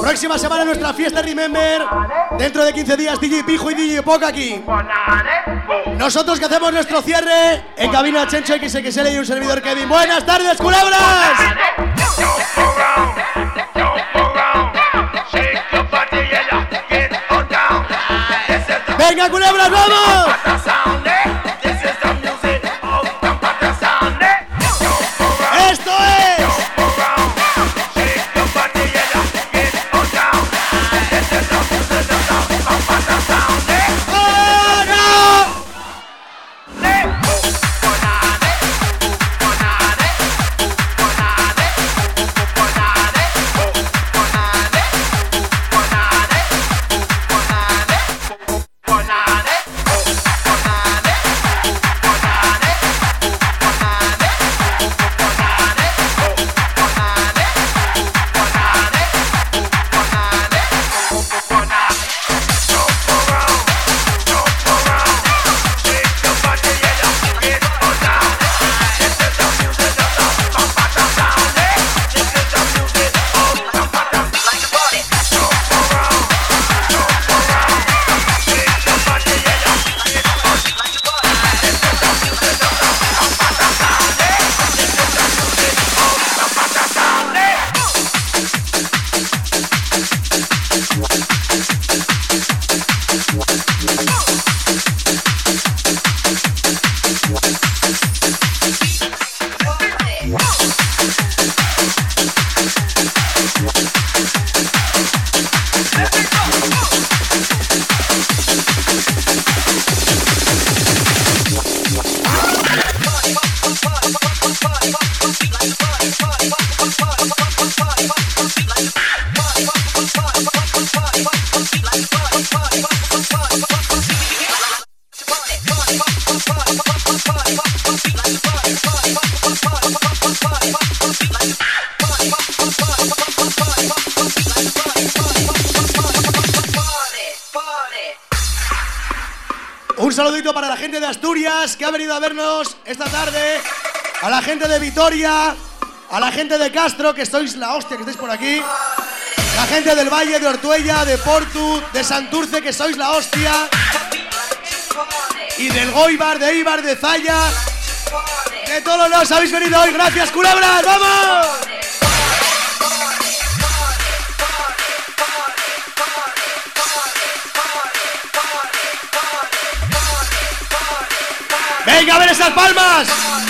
Próxima semana nuestra fiesta Remember. Dentro de 15 días DJ Pijo y DJ Poca aquí. Nosotros que hacemos nuestro cierre en cabina Chencho XXL y un servidor Kevin. Buenas tardes, culebras. Venga, culebras, vamos. Un saludito para la gente de Asturias que ha venido a vernos esta tarde. A la gente de Vitoria. A la gente de Castro, que sois la hostia que estáis por aquí. La gente del Valle, de Ortuella, de Portu, de Santurce, que sois la hostia. Y del Goibar, de Ibar, de Zaya. De todos los habéis venido hoy. Gracias, culebras. ¡Vamos! Venga, a ver esas palmas.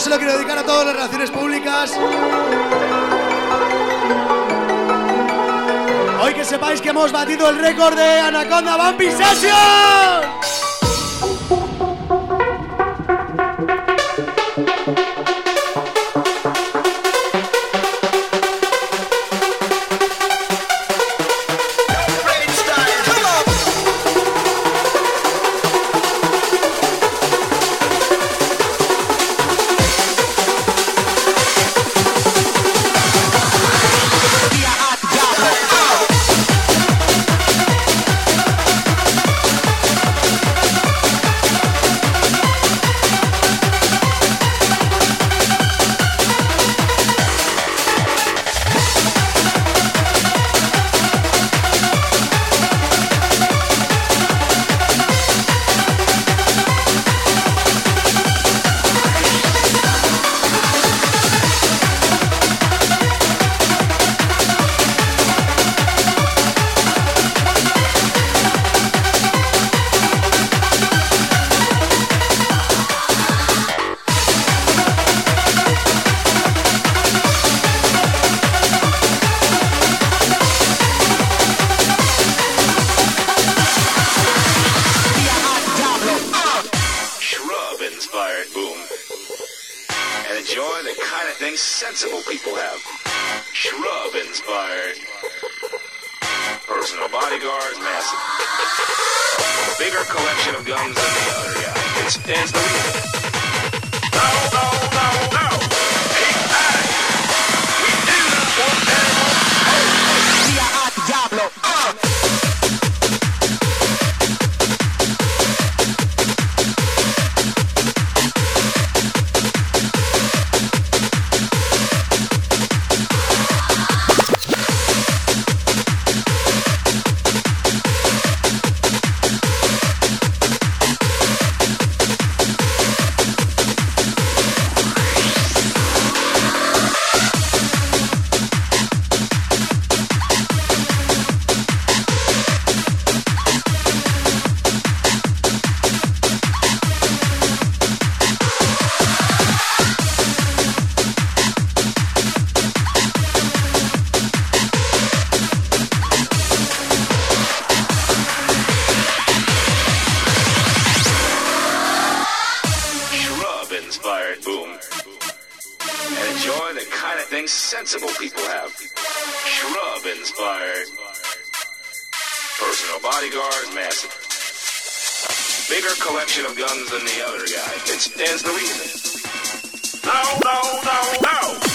se lo quiero dedicar a todas las relaciones públicas. Hoy que sepáis que hemos batido el récord de Anaconda Bumpy Session. people have shrub inspired personal bodyguards, massive. A bigger collection of guns than the other guy. It reason. Inspired. Personal bodyguard, massive. Bigger collection of guns than the other guy. It stands to reason. No, no, no, no!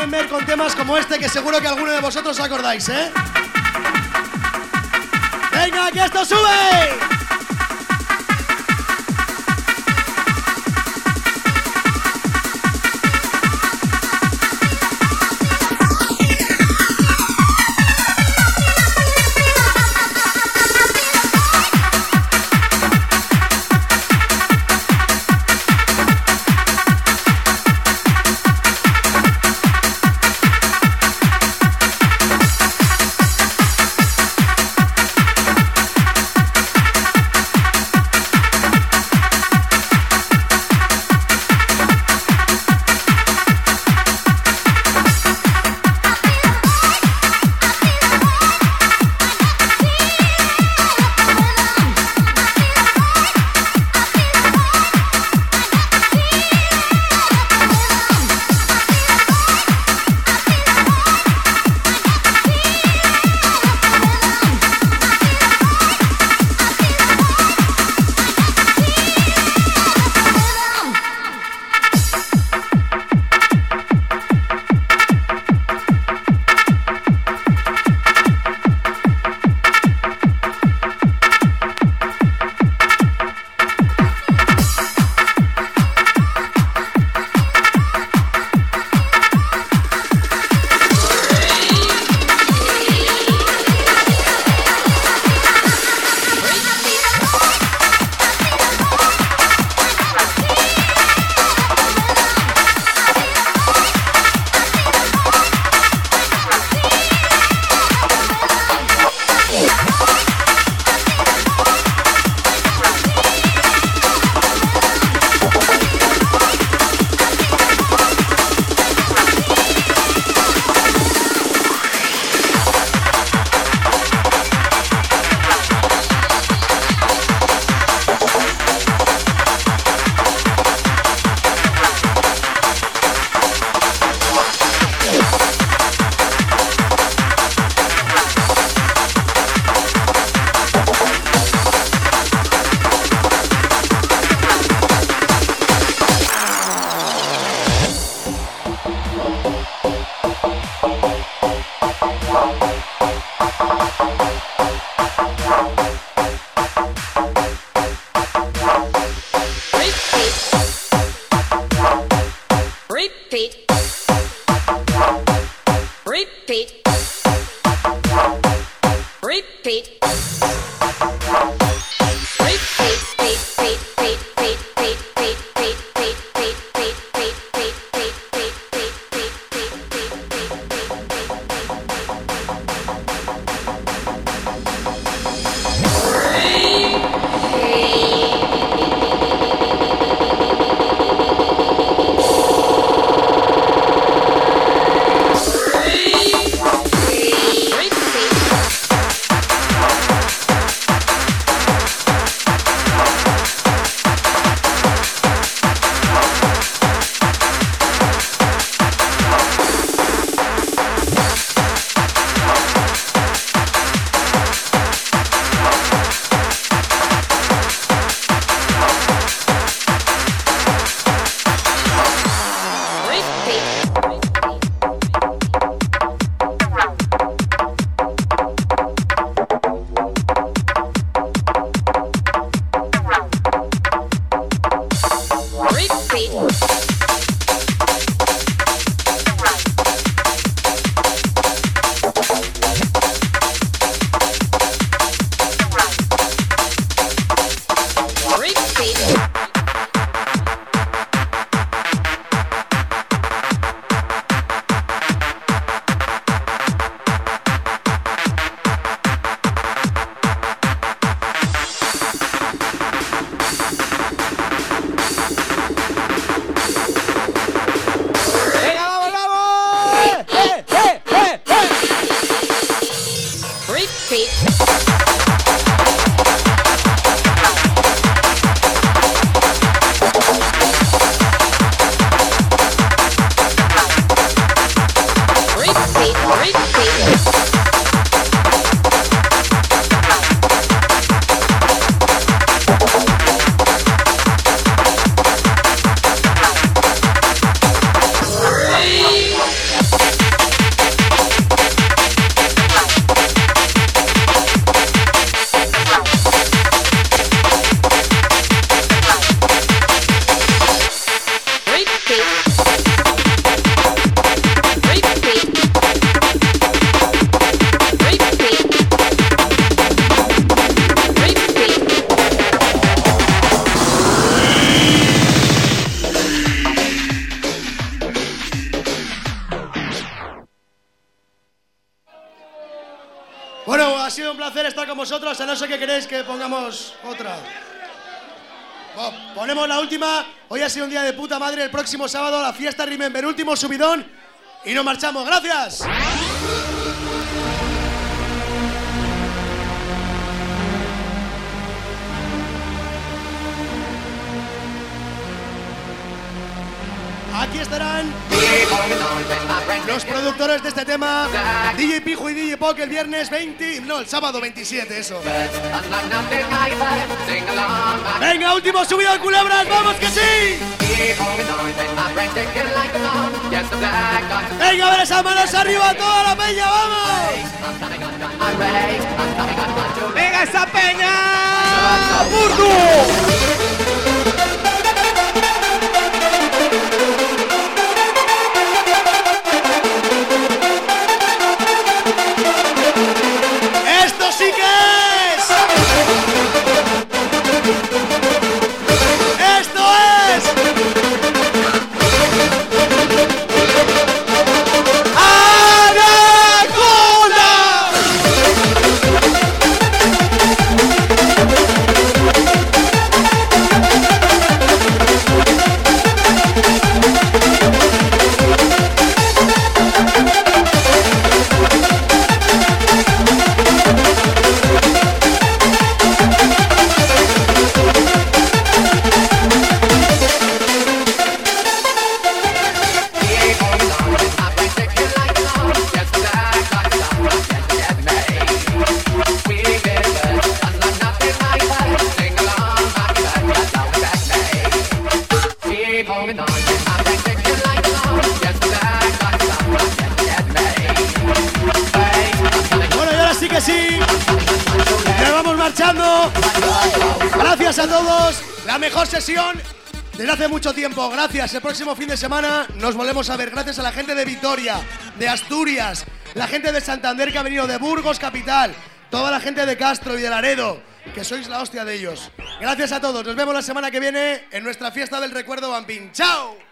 Remember con temas como este que seguro que alguno de vosotros os acordáis, ¿eh? ¡Venga, que esto sube! No ser que queréis que pongamos otra. Ponemos la última. Hoy ha sido un día de puta madre. El próximo sábado la fiesta Remember, último subidón. Y nos marchamos. ¡Gracias! Aquí estarán los productores de este tema, DJ Pijo y DJ Pok el viernes 20, no, el sábado 27, eso. Venga, último subido de culebras, vamos que sí. Venga, a ver esas manos arriba, toda la peña, vamos. ¡Venga esa peña! ¡Burdo! Sesión desde hace mucho tiempo. Gracias. El próximo fin de semana nos volvemos a ver. Gracias a la gente de Vitoria, de Asturias, la gente de Santander que ha venido de Burgos Capital, toda la gente de Castro y de Laredo, que sois la hostia de ellos. Gracias a todos. Nos vemos la semana que viene en nuestra fiesta del recuerdo Vampín. ¡Chao!